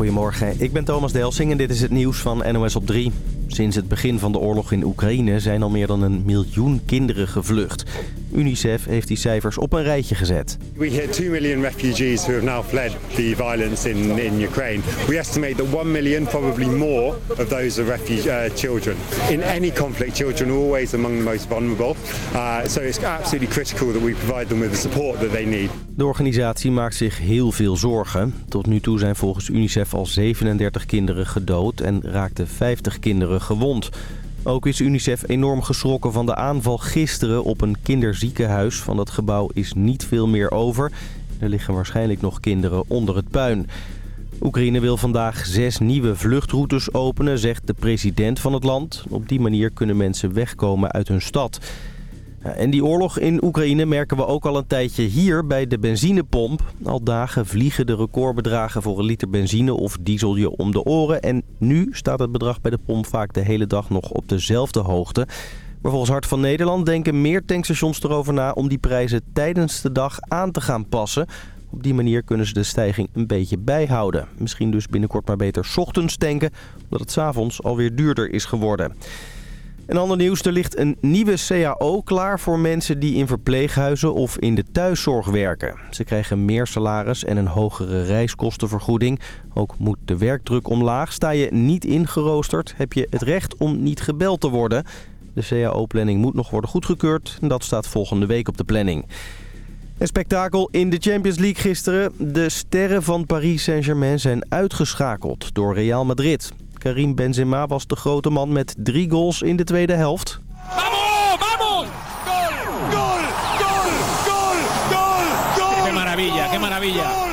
Goedemorgen, ik ben Thomas Delsing en dit is het nieuws van NOS op 3. Sinds het begin van de oorlog in Oekraïne zijn al meer dan een miljoen kinderen gevlucht. UNICEF heeft die cijfers op een rijtje gezet. We hit 2 million refugees who have now fled the violence in, in Ukraine. We estimate that 1 million, probably more, of those are refugee uh, children. In any conflict, children are always among the most vulnerable. Uh, so it's absolutely critical that we provide them with the support that they need. De organisatie maakt zich heel veel zorgen. Tot nu toe zijn volgens UNICEF al 37 kinderen gedood en raakten 50 kinderen gewond. Ook is UNICEF enorm geschrokken van de aanval gisteren op een kinderziekenhuis. Van dat gebouw is niet veel meer over. Er liggen waarschijnlijk nog kinderen onder het puin. Oekraïne wil vandaag zes nieuwe vluchtroutes openen, zegt de president van het land. Op die manier kunnen mensen wegkomen uit hun stad. En die oorlog in Oekraïne merken we ook al een tijdje hier bij de benzinepomp. Al dagen vliegen de recordbedragen voor een liter benzine of diesel je om de oren. En nu staat het bedrag bij de pomp vaak de hele dag nog op dezelfde hoogte. Maar volgens Hart van Nederland denken meer tankstations erover na om die prijzen tijdens de dag aan te gaan passen. Op die manier kunnen ze de stijging een beetje bijhouden. Misschien dus binnenkort maar beter ochtends tanken, omdat het s'avonds alweer duurder is geworden. Een ander nieuws, er ligt een nieuwe CAO klaar voor mensen die in verpleeghuizen of in de thuiszorg werken. Ze krijgen meer salaris en een hogere reiskostenvergoeding. Ook moet de werkdruk omlaag. Sta je niet ingeroosterd, heb je het recht om niet gebeld te worden. De CAO-planning moet nog worden goedgekeurd dat staat volgende week op de planning. Een spektakel in de Champions League gisteren. De sterren van Paris Saint-Germain zijn uitgeschakeld door Real Madrid. Karim Benzema was de grote man met drie goals in de tweede helft. ¡Vamos! ¡Vamos! ¡Gol! ¡Gol! ¡Gol! ¡Gol! ¡Gol! ¡Qué maravilla! ¡Qué maravilla! ¡Gol!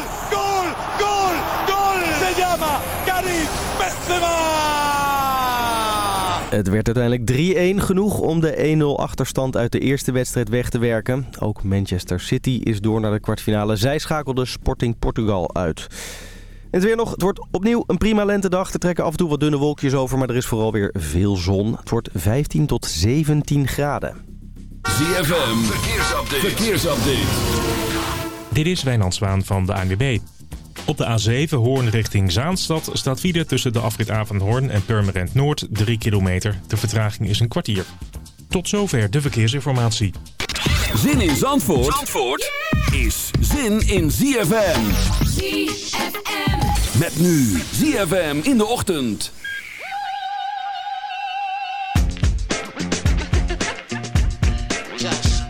¡Gol! ¡Gol! Se llama Karim Benzema! Het werd uiteindelijk 3-1 genoeg om de 1-0 achterstand uit de eerste wedstrijd weg te werken. Ook Manchester City is door naar de kwartfinale. Zij schakelde Sporting Portugal uit. Het weer nog. Het wordt opnieuw een prima lentedag. Er trekken af en toe wat dunne wolkjes over, maar er is vooral weer veel zon. Het wordt 15 tot 17 graden. ZFM, verkeersupdate. verkeersupdate. Dit is Wijnand Zwaan van de ANWB. Op de A7 Hoorn richting Zaanstad staat file tussen de afrit Hoorn en Purmerend Noord 3 kilometer. De vertraging is een kwartier. Tot zover de verkeersinformatie. Zin in Zandvoort, Zandvoort is zin in ZFM. ZFM. Met nu ZFM in de ochtend. Josh,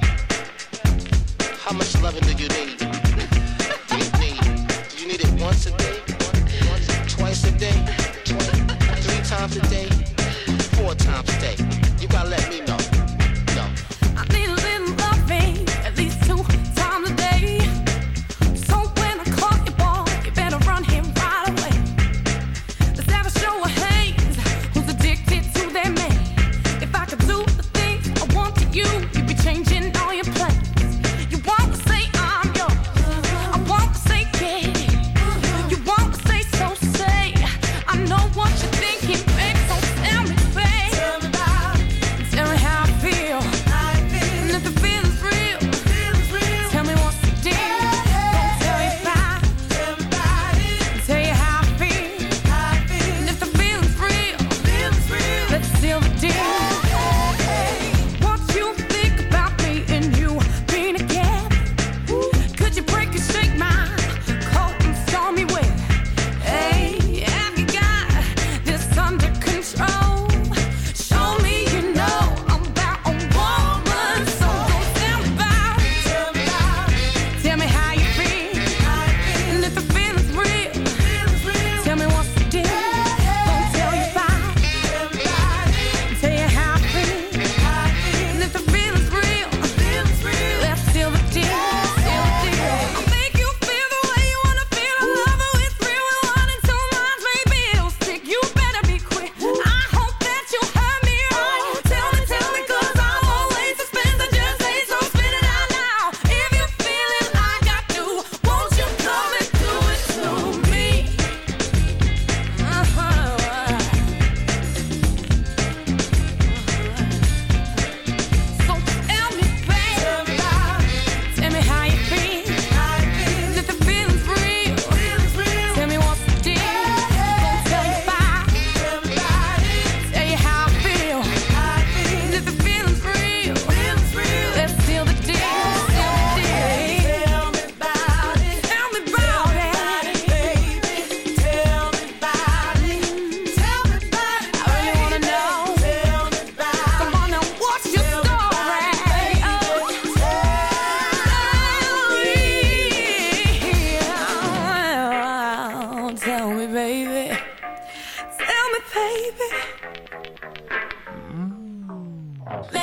how much loving do you need? Do you need? Do you it once a day? Once, twice a day? Three times a day? Four times a day? You gotta let me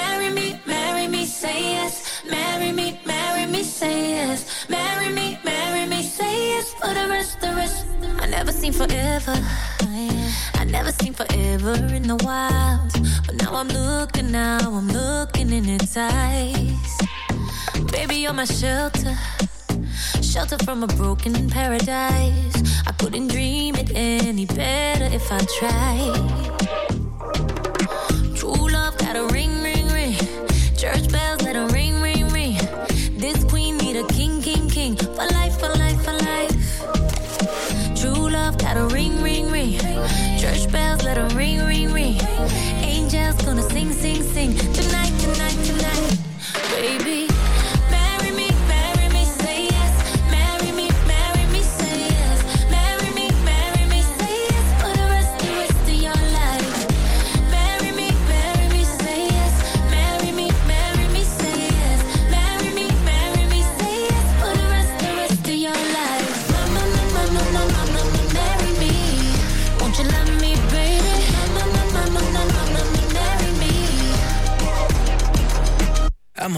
Marry me, marry me, say yes. Marry me, marry me, say yes. Marry me, marry me, say yes. For the rest, the rest. I never seen forever. I never seen forever in the wild. But now I'm looking, now I'm looking in its eyes. Baby, you're my shelter. Shelter from a broken paradise. I couldn't dream it any better if I tried.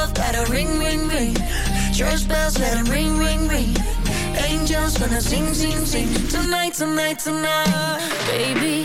Love, got a ring, ring, ring. Church bells, let it ring, ring, ring. Angels gonna sing, sing, sing. Tonight, tonight, tonight. Baby,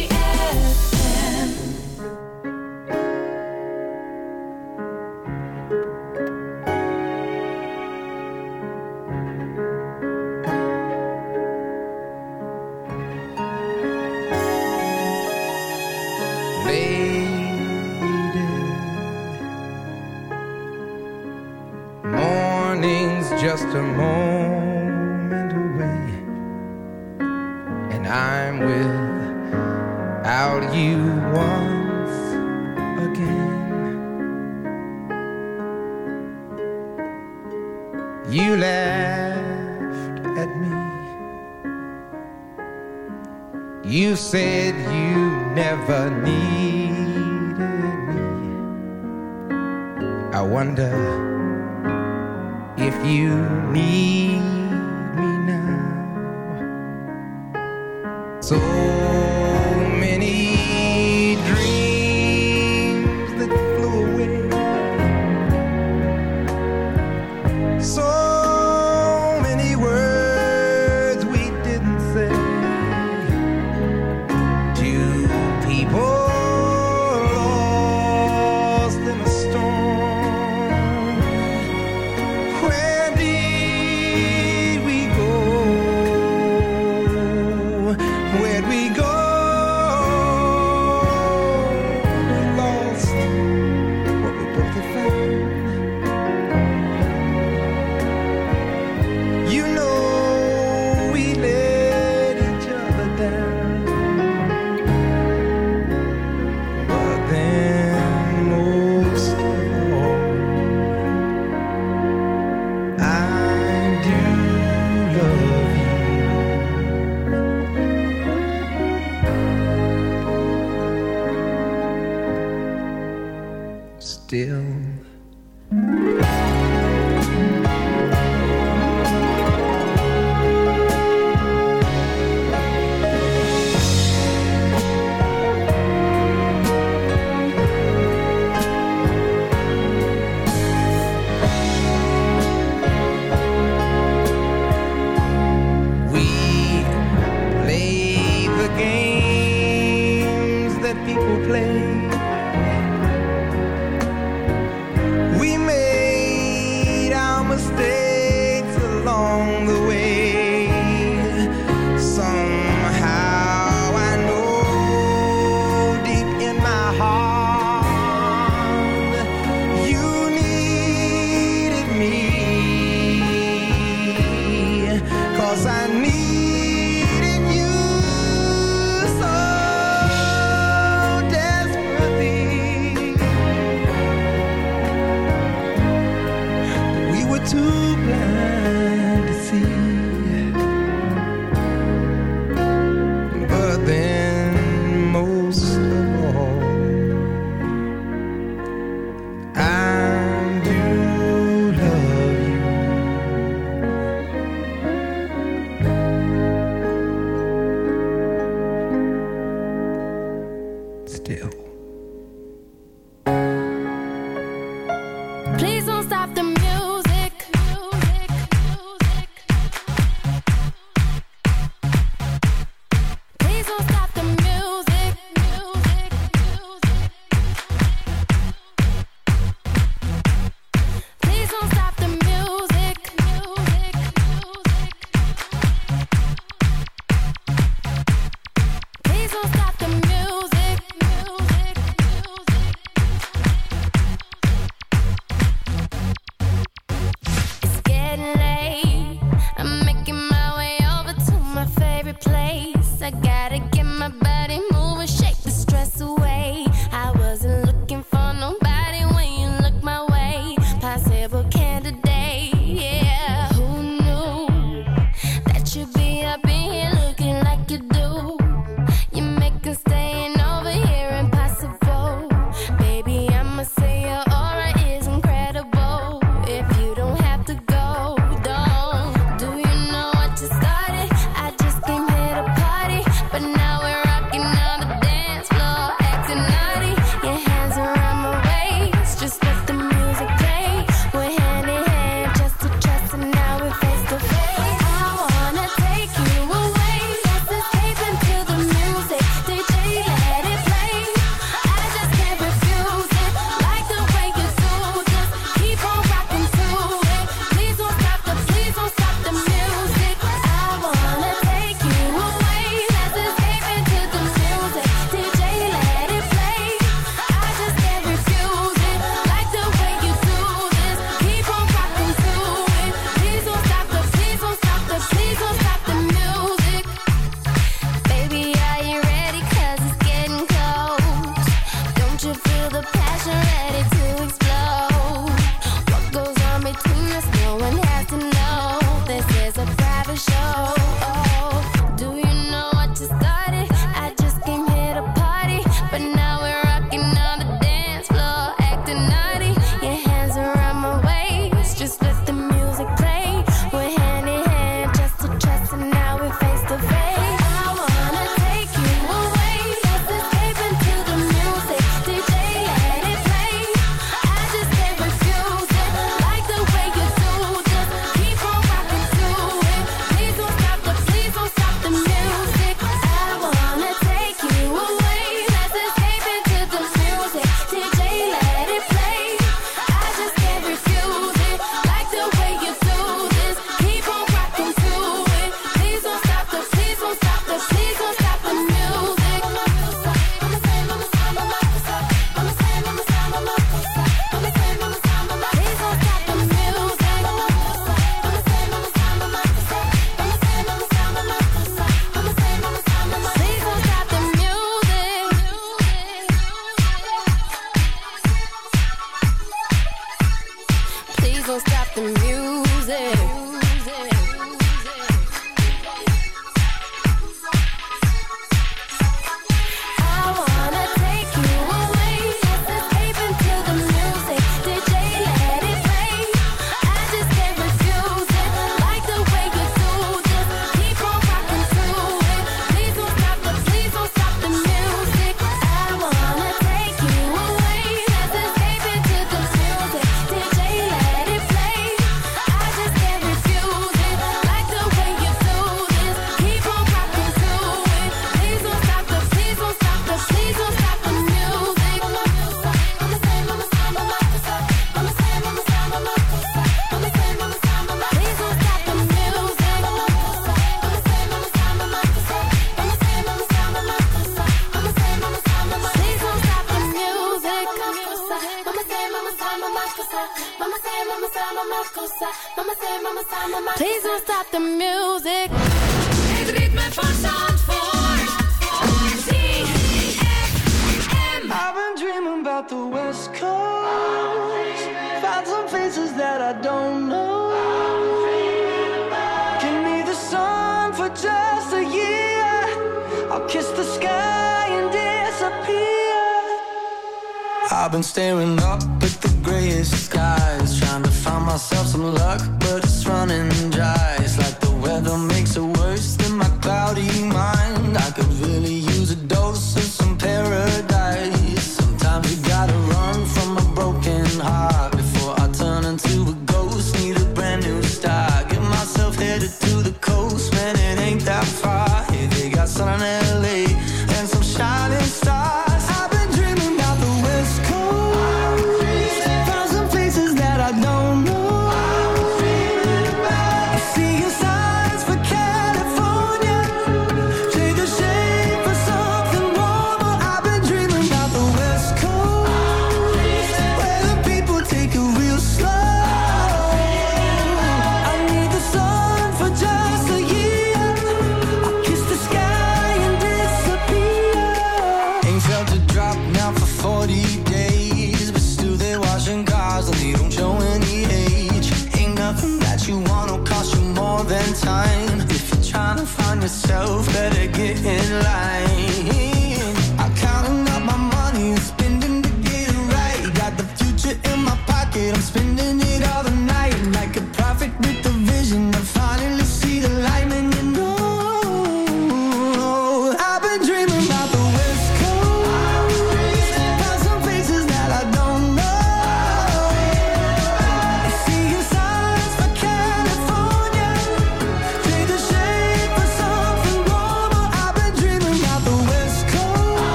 to the coast, man.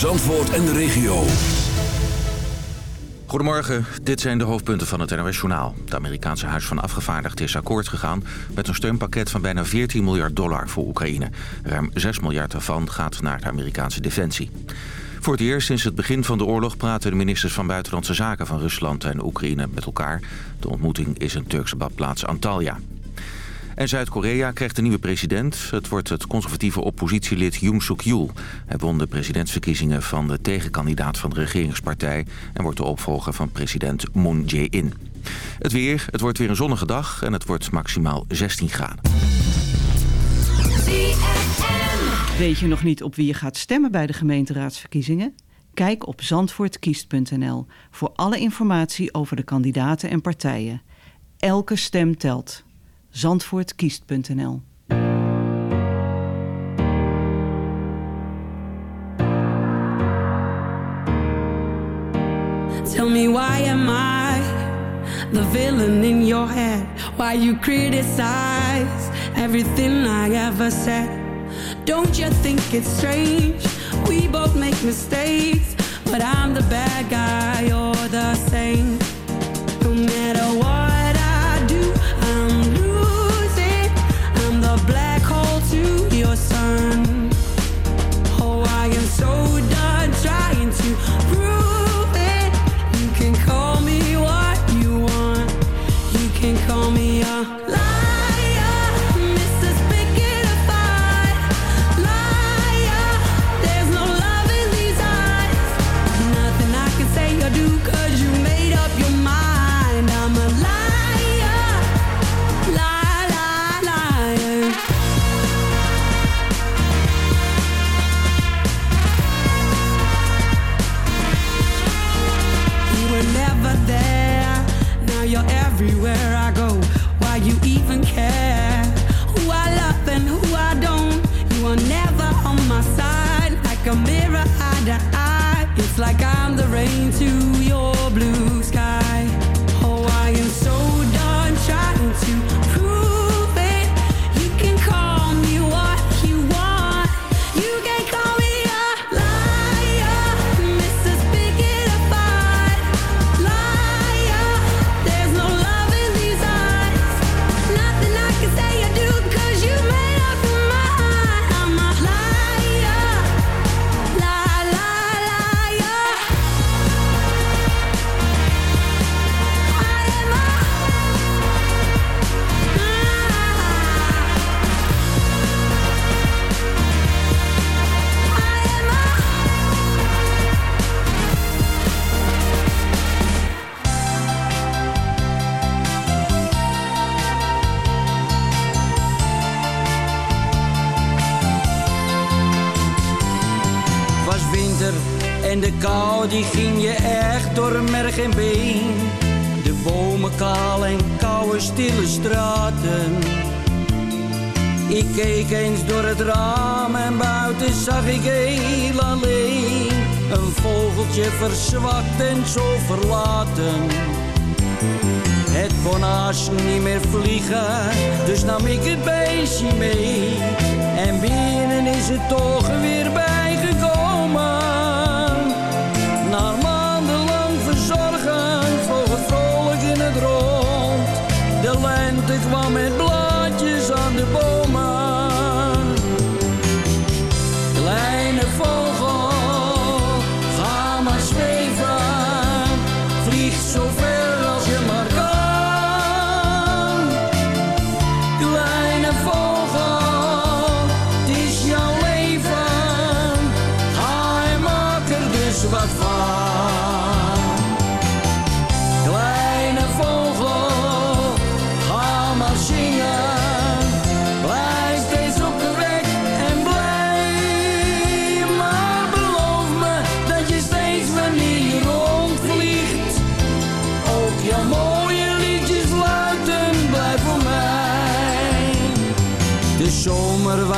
Zandvoort en de regio. Goedemorgen, dit zijn de hoofdpunten van het NOS Journaal. Het Amerikaanse Huis van Afgevaardigden is akkoord gegaan... met een steunpakket van bijna 14 miljard dollar voor Oekraïne. Ruim 6 miljard daarvan gaat naar de Amerikaanse defensie. Voor het eerst sinds het begin van de oorlog praten de ministers van Buitenlandse Zaken van Rusland en Oekraïne met elkaar. De ontmoeting is in Turkse badplaats Antalya. En Zuid-Korea krijgt een nieuwe president. Het wordt het conservatieve oppositielid Yoon Suk-yeol. Hij won de presidentsverkiezingen van de tegenkandidaat van de regeringspartij... en wordt de opvolger van president Moon Jae-in. Het weer, het wordt weer een zonnige dag en het wordt maximaal 16 graden. Weet je nog niet op wie je gaat stemmen bij de gemeenteraadsverkiezingen? Kijk op zandvoortkiest.nl voor alle informatie over de kandidaten en partijen. Elke stem telt. Zandvoortkiest.nl Tell me why am I the villain in your head? Why you criticize everything I ever said? Don't you think it's strange? We both make mistakes, but I'm the bad guy, you're the same. No matter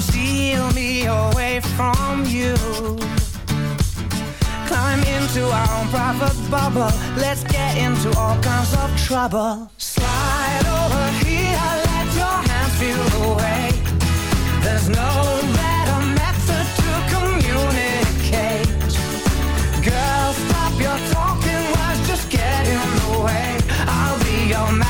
steal me away from you. Climb into our own private bubble. Let's get into all kinds of trouble. Slide over here, let your hands feel the way. There's no better method to communicate. Girl, stop your talking words, just get in the way. I'll be your man.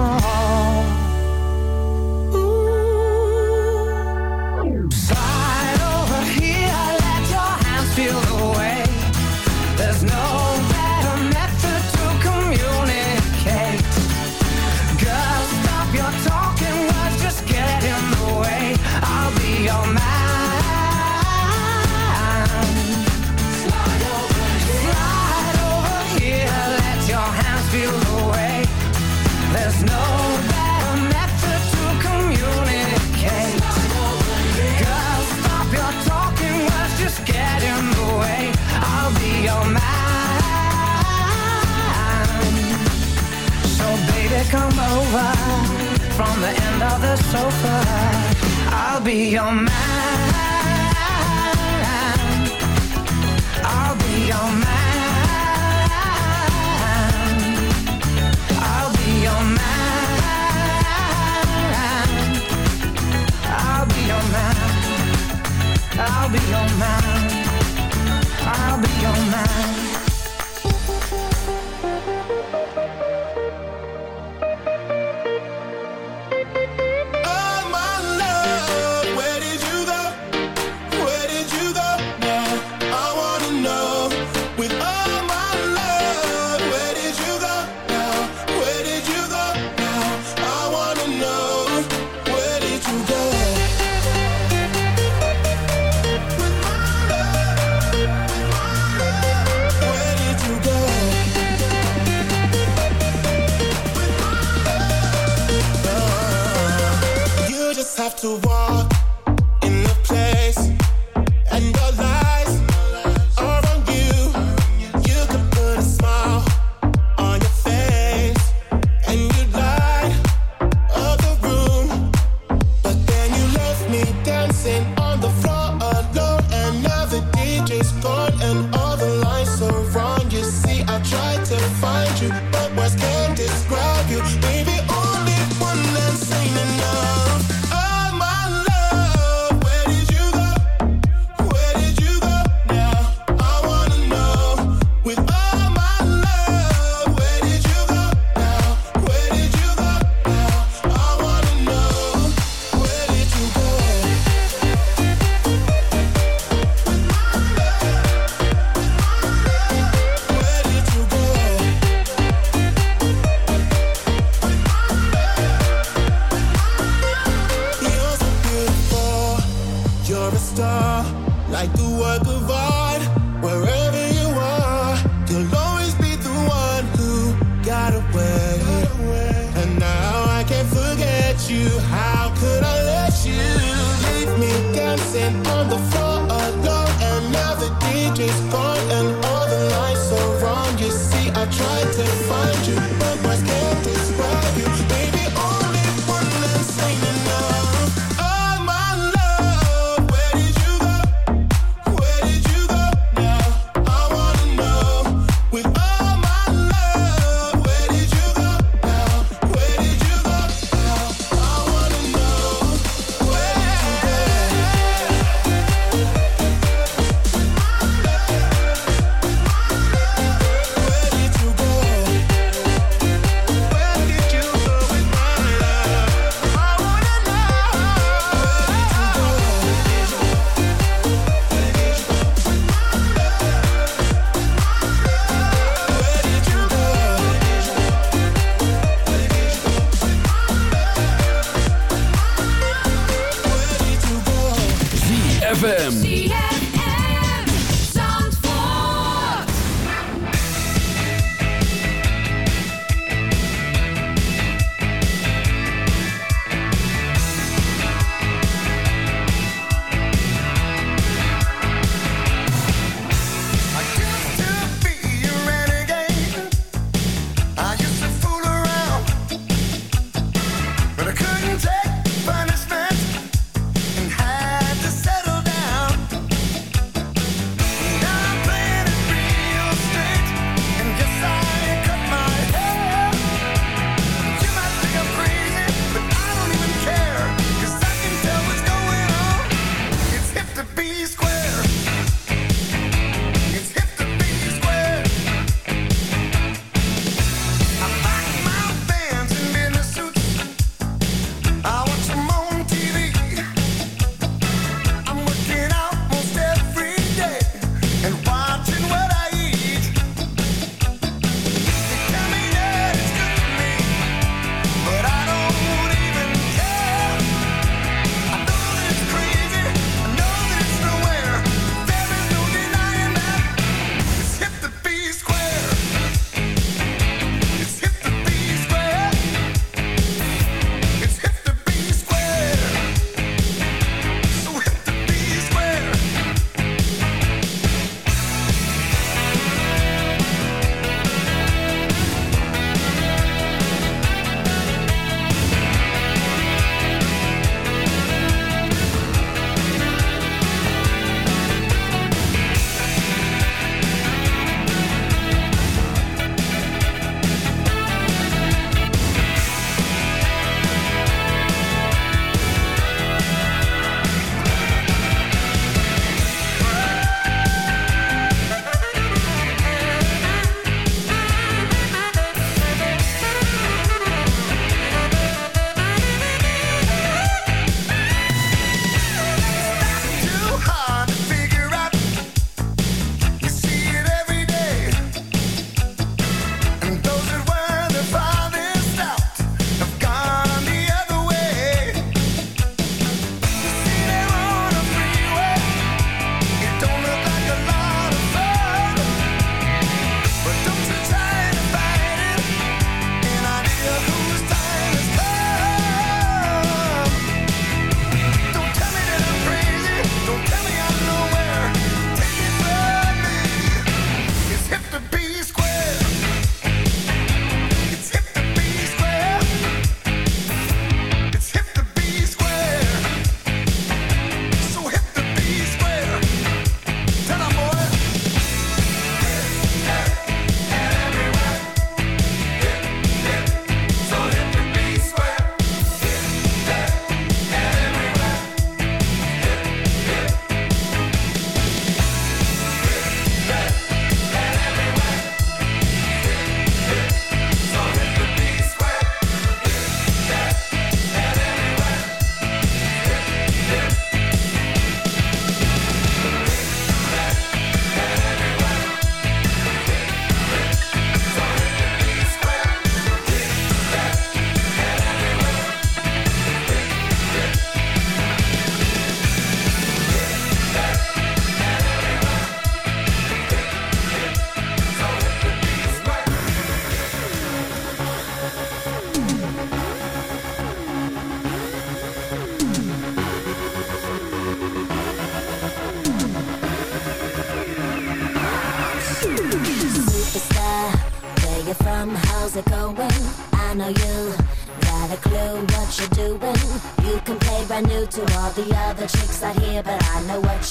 the sofa. I'll be your man. you? How could I let you leave me dancing on the floor alone? And now the DJ's gone.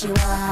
I know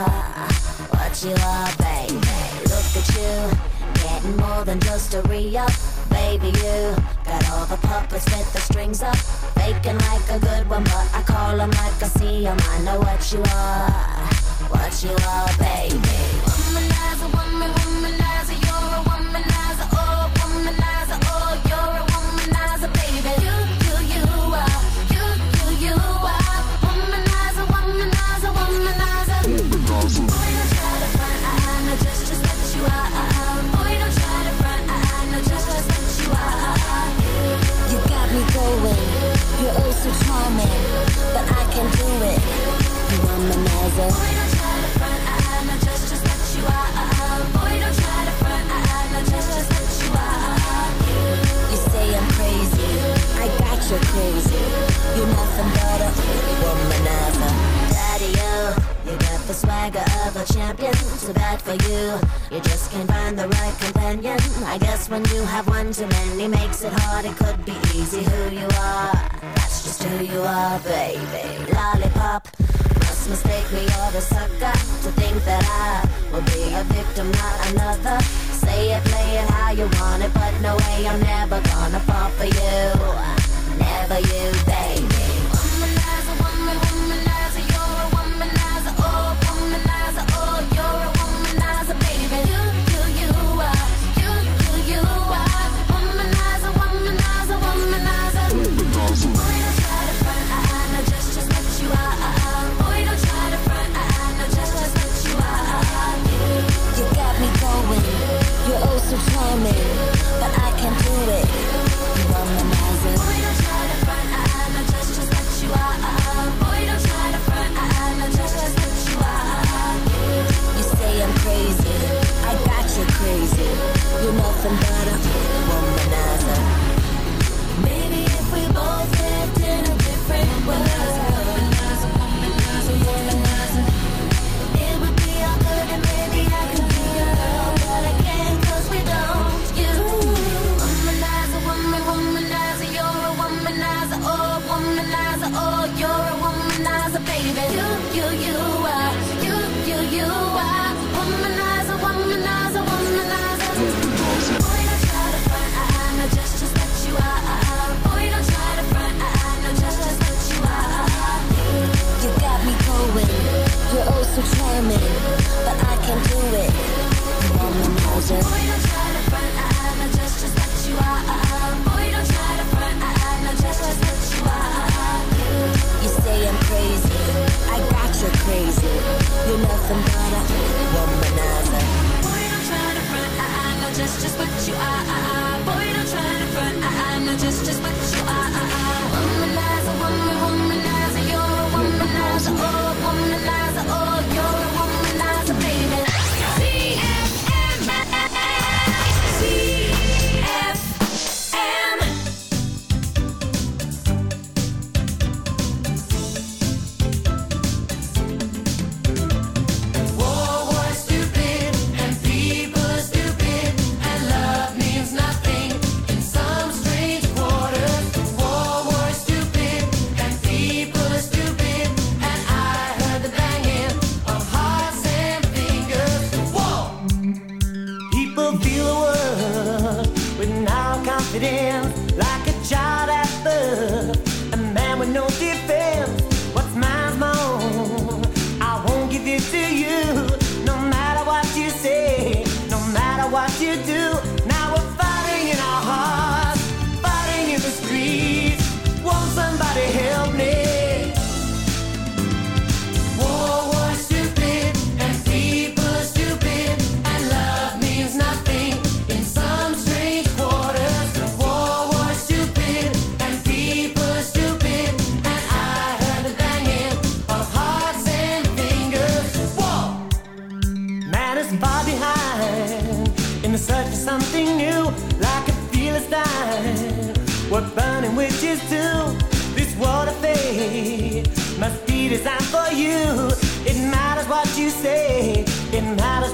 what you do.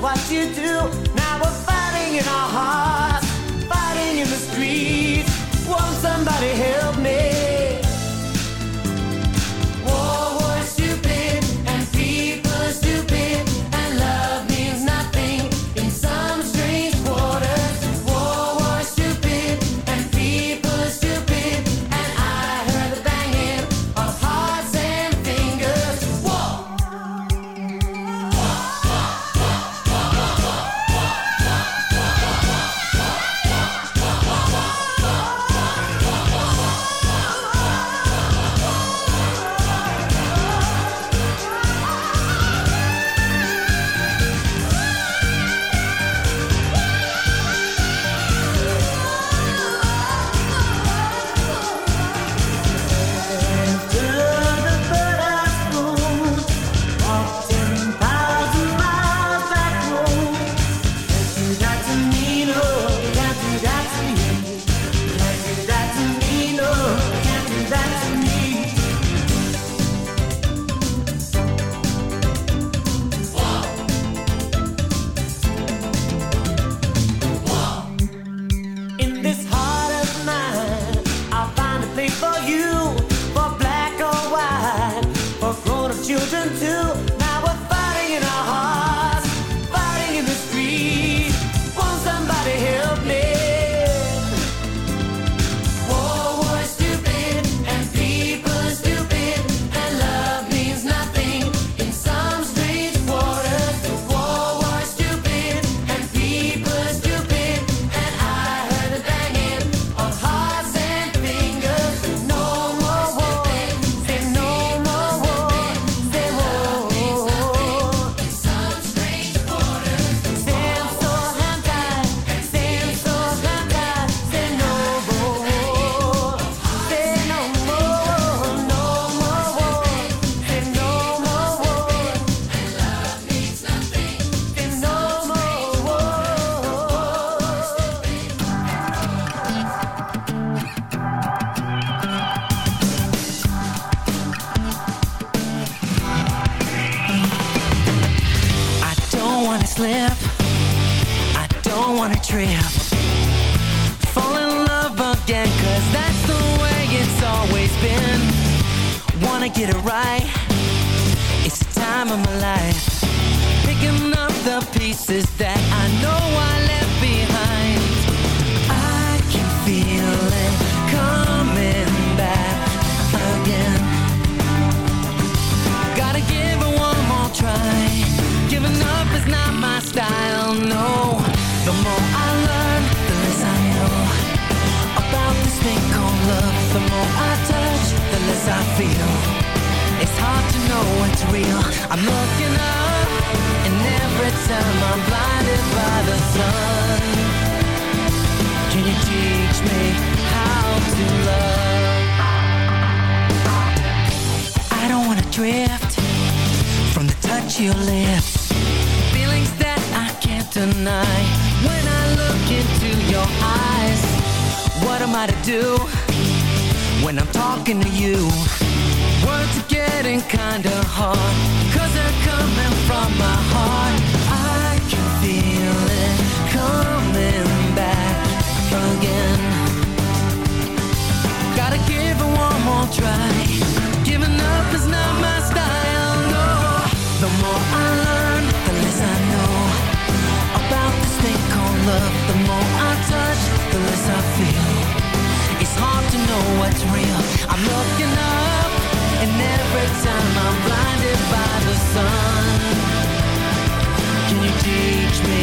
what you do. Now we're fighting in our hearts, fighting in the streets. Won't somebody help? Less I feel. It's hard to know what's real. I'm looking up, and every time I'm blinded by the sun. Can you teach me how to love? I don't wanna drift from the touch of your lips. Feelings that I can't deny when I look into your eyes. What am I to do when I'm talking to you? Words are getting kinda hard, cause they're coming from my heart. I can feel it coming back again. Gotta give it one more try. Giving up is not my style, no. The more I learn, the less I know about this thing called love. Know what's real. I'm looking up, and every time I'm blinded by the sun. Can you teach me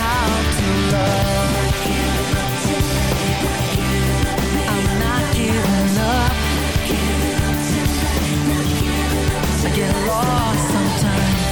how to love? I'm not giving up. I get lost sometimes.